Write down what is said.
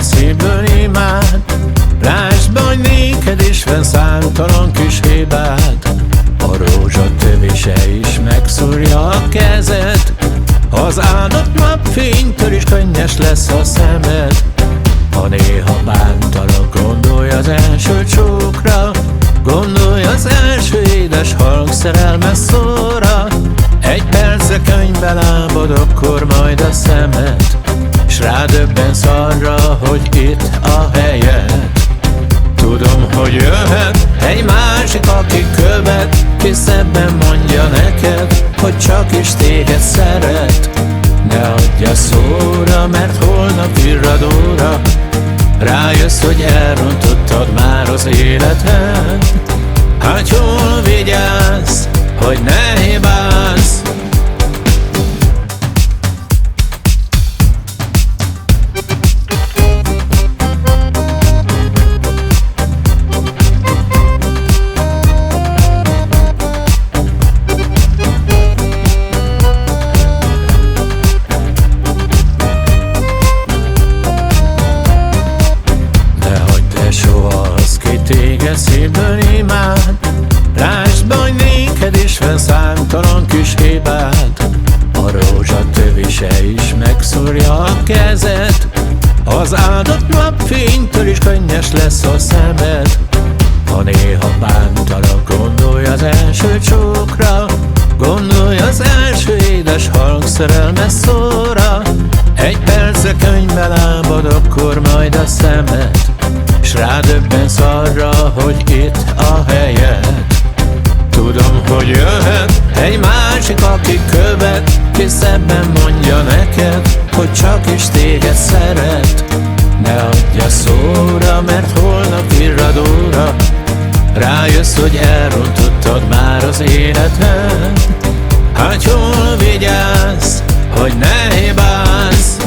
szívből imád. Lásd hogy néked is van számtalan kis hibád. A rózsa tövése is megszúrja a kezed. Az áldott napfénytől is könnyes lesz a szemed. Ha néha bántalak, gondolj az első csókra. Gondolj az első édes halk szerelmes szóra. Egy perce könyvbe lábad, akkor majd a szemed másik, aki követ Ki szebben mondja neked, hogy csak is téged szeret. Ne adja szóra, mert holnap virradóra Rájössz, hogy elrontottad már az életed. Hát jól vigyázz, téged szívből imád. Lásd hogy néked is van számtalan kis hibád. A rózsa tövise is megszúrja a kezed. Az áldott napfénytől is könnyes lesz a szemed. Ha néha bántalak, gondolj az első csókra. Gondolj az első édes halk szerelmes szóra. Egy perce könyvbe lábad, akkor majd a szemed hogy itt a helyed Tudom, hogy jöhet egy másik, aki követ Ki szebben mondja neked, hogy csak is téged szeret. Ne adja szóra, mert holnap virradóra Rájössz, hogy elrontottad már az életed. Hát jól vigyázz, hogy ne hibázz